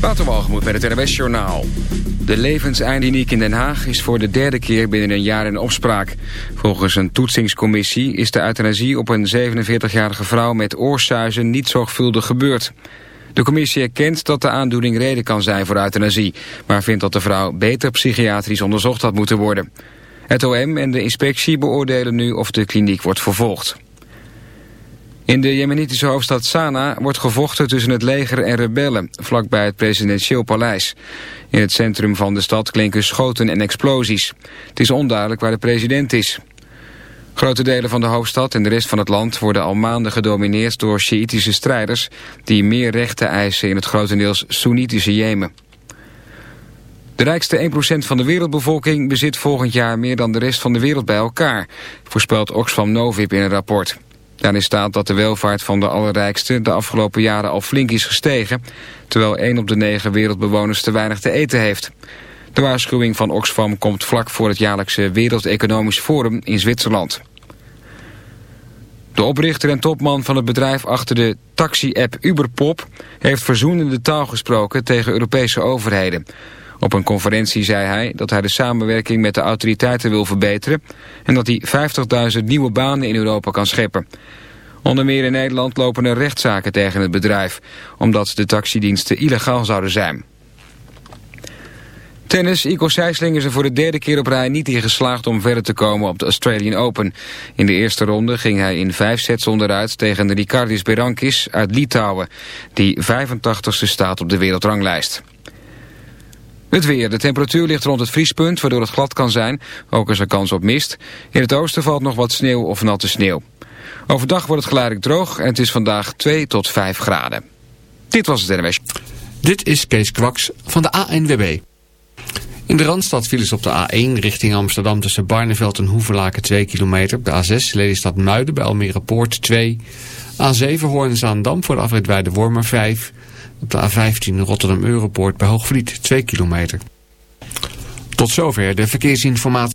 Waterwalgemoed met het NWS Journaal. De levenseindiniek in Den Haag is voor de derde keer binnen een jaar in opspraak. Volgens een toetsingscommissie is de euthanasie op een 47-jarige vrouw met oorsuizen niet zorgvuldig gebeurd. De commissie erkent dat de aandoening reden kan zijn voor euthanasie... maar vindt dat de vrouw beter psychiatrisch onderzocht had moeten worden. Het OM en de inspectie beoordelen nu of de kliniek wordt vervolgd. In de jemenitische hoofdstad Sanaa wordt gevochten tussen het leger en rebellen, vlakbij het presidentieel paleis. In het centrum van de stad klinken schoten en explosies. Het is onduidelijk waar de president is. Grote delen van de hoofdstad en de rest van het land worden al maanden gedomineerd door Sjiïtische strijders die meer rechten eisen in het grotendeels Soenitische Jemen. De rijkste 1% van de wereldbevolking bezit volgend jaar meer dan de rest van de wereld bij elkaar, voorspelt Oxfam Novib in een rapport. Daarin staat dat de welvaart van de allerrijkste de afgelopen jaren al flink is gestegen, terwijl 1 op de 9 wereldbewoners te weinig te eten heeft. De waarschuwing van Oxfam komt vlak voor het jaarlijkse Wereld Economisch Forum in Zwitserland. De oprichter en topman van het bedrijf achter de taxi-app Uberpop heeft verzoenende taal gesproken tegen Europese overheden. Op een conferentie zei hij dat hij de samenwerking met de autoriteiten wil verbeteren... en dat hij 50.000 nieuwe banen in Europa kan scheppen. Onder meer in Nederland lopen er rechtszaken tegen het bedrijf... omdat de taxidiensten illegaal zouden zijn. Tennis, Ico Sijsling is er voor de derde keer op rij niet in geslaagd om verder te komen op de Australian Open. In de eerste ronde ging hij in vijf sets onderuit tegen Ricardis Berankis uit Litouwen, die 85ste staat op de wereldranglijst. Het weer. De temperatuur ligt rond het vriespunt, waardoor het glad kan zijn. Ook is er kans op mist. In het oosten valt nog wat sneeuw of natte sneeuw. Overdag wordt het geleidelijk droog en het is vandaag 2 tot 5 graden. Dit was het NWS. Dit is Kees Kwaks van de ANWB. In de Randstad vielen ze op de A1 richting Amsterdam tussen Barneveld en Hoevelaken 2 kilometer. De A6 Lelystad Muiden bij Almere Poort 2. A7 Hoorn-Zaandam voor de afrit Wormer 5. Op de A15 Rotterdam-Europoort bij Hoogvliet 2 kilometer. Tot zover de verkeersinformatie.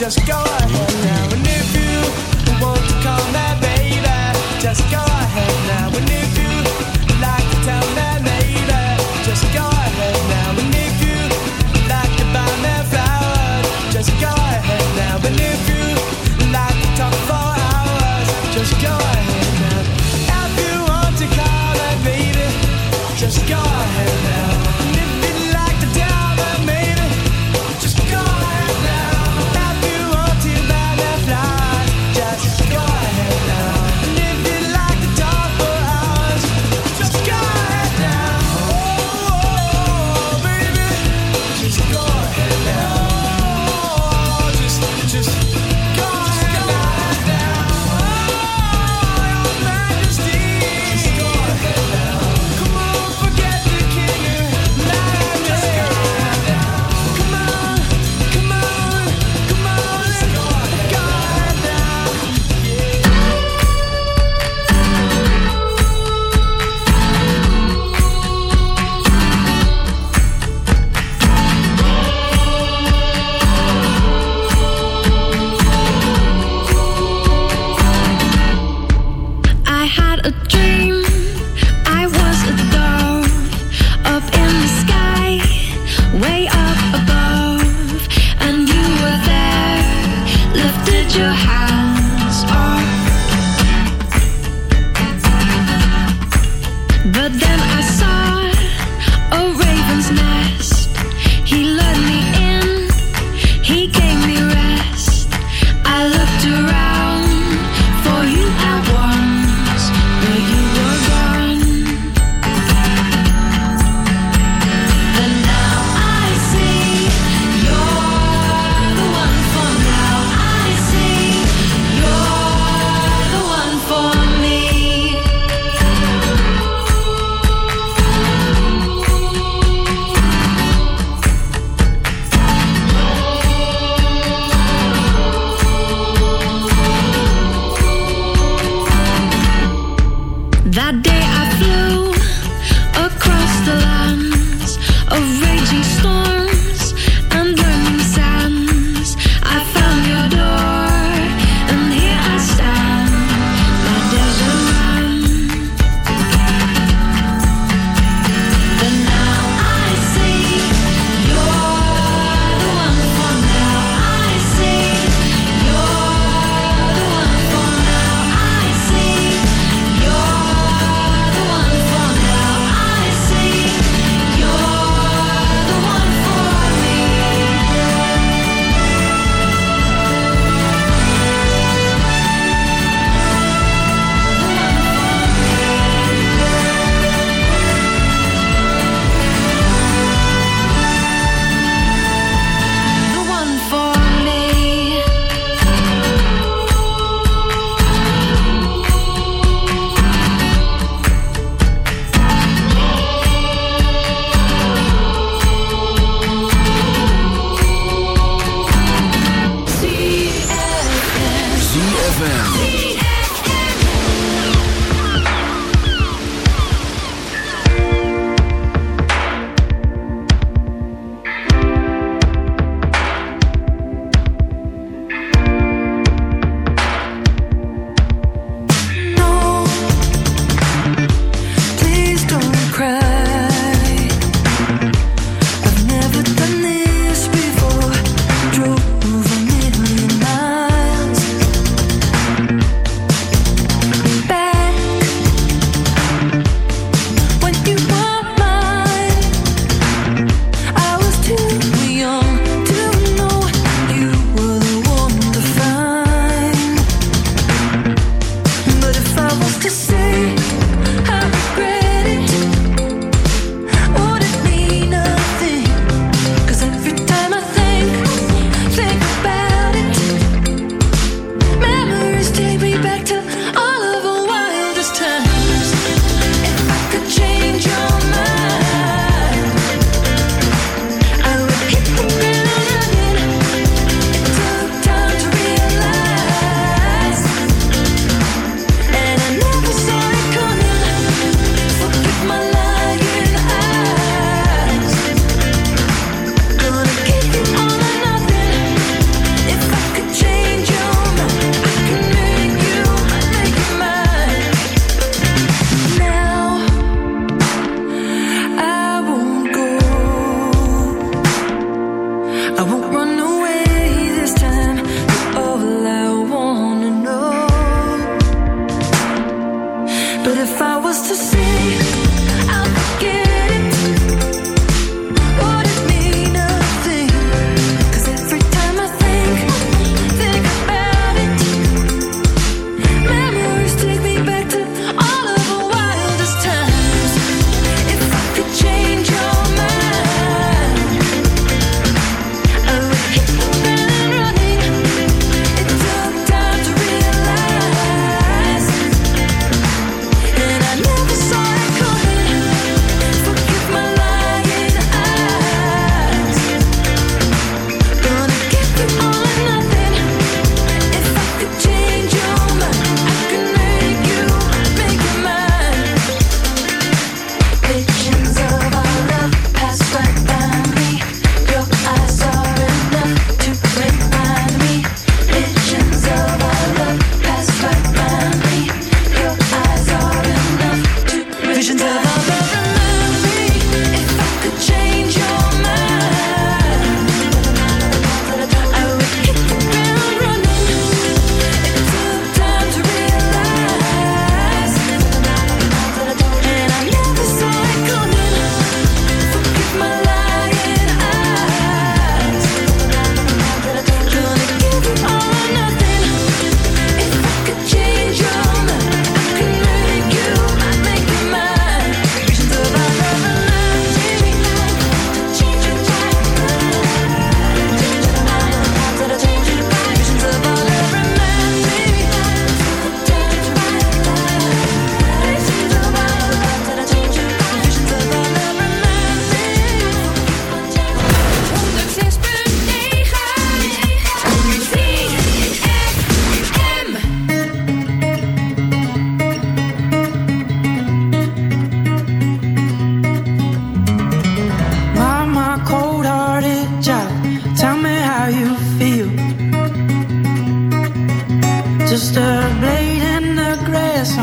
just go ahead now. And if you want to come now.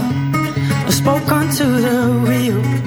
Grass, I spoke onto the wheel.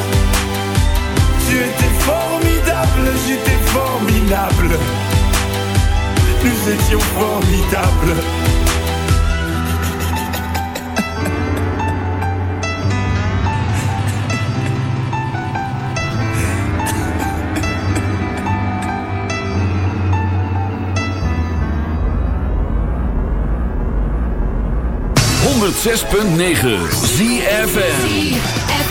J'étais formidable. Nous étions formidables. Zes punt negen ZFM.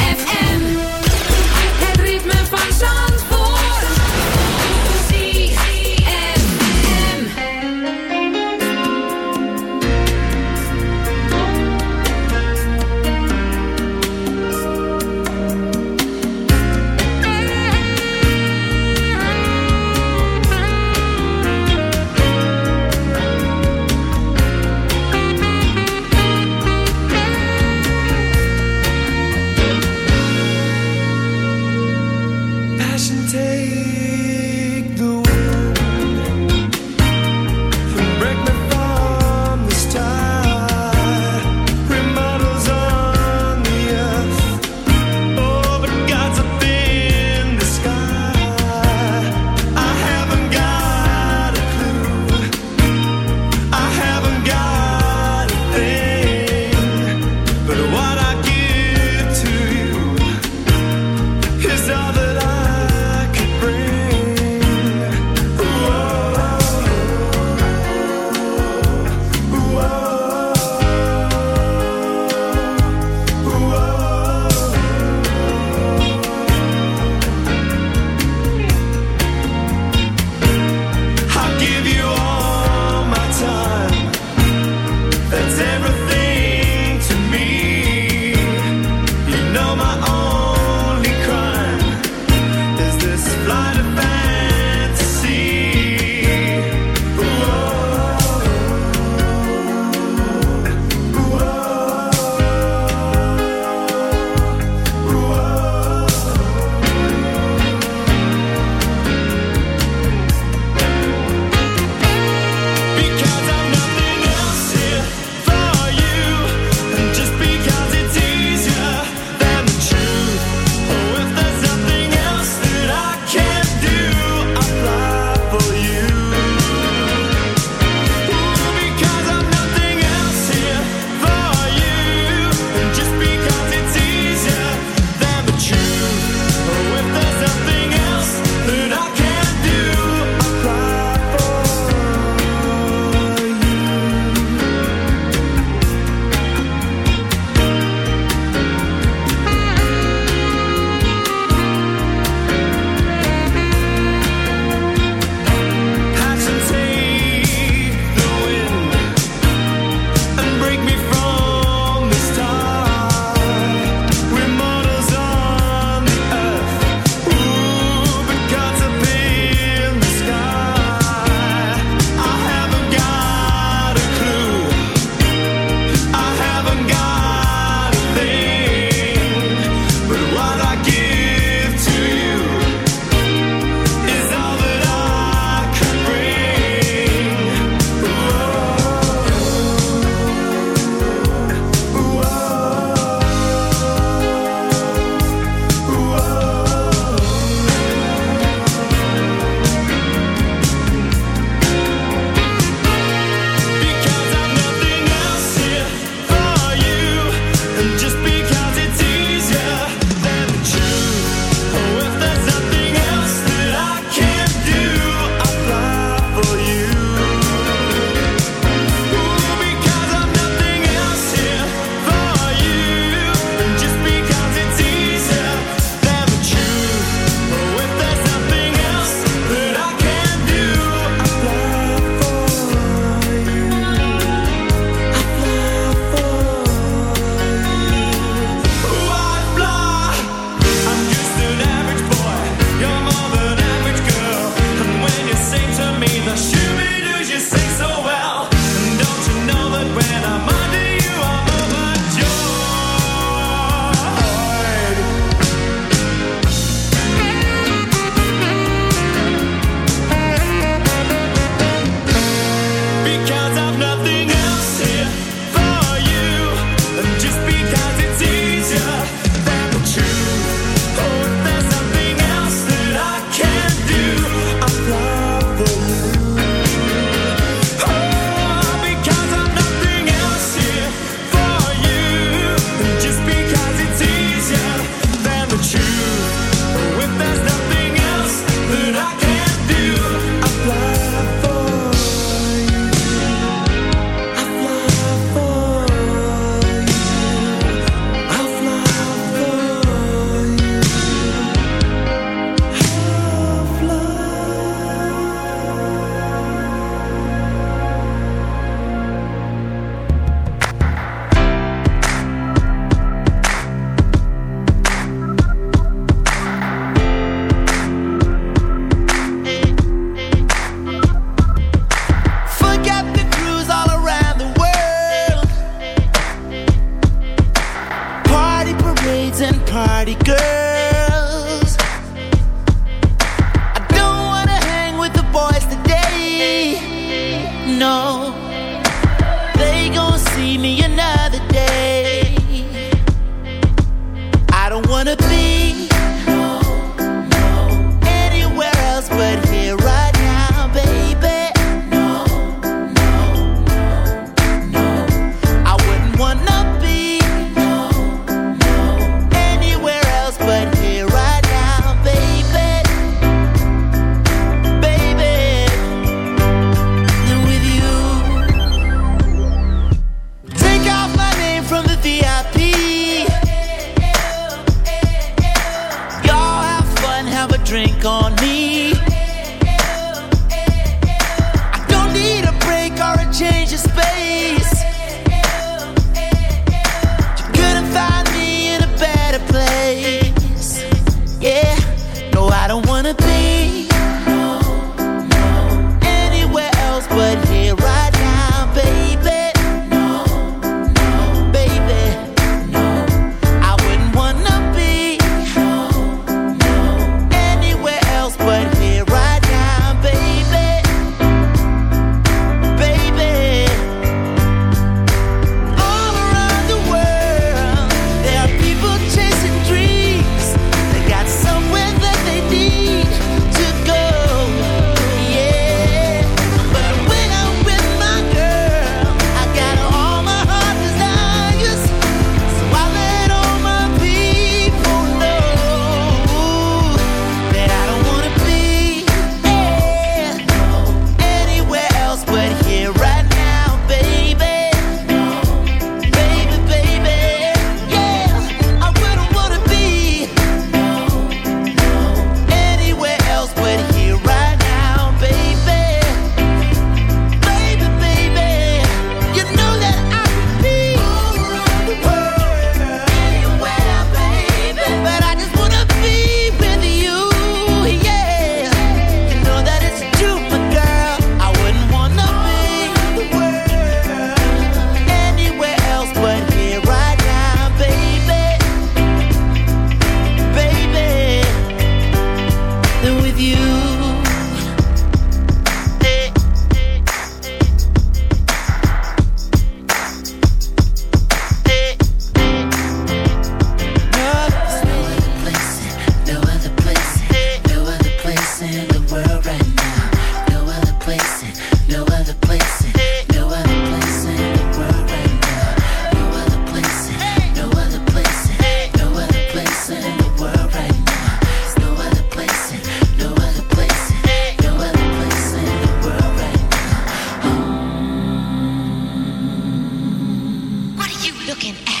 looking at.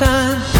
山。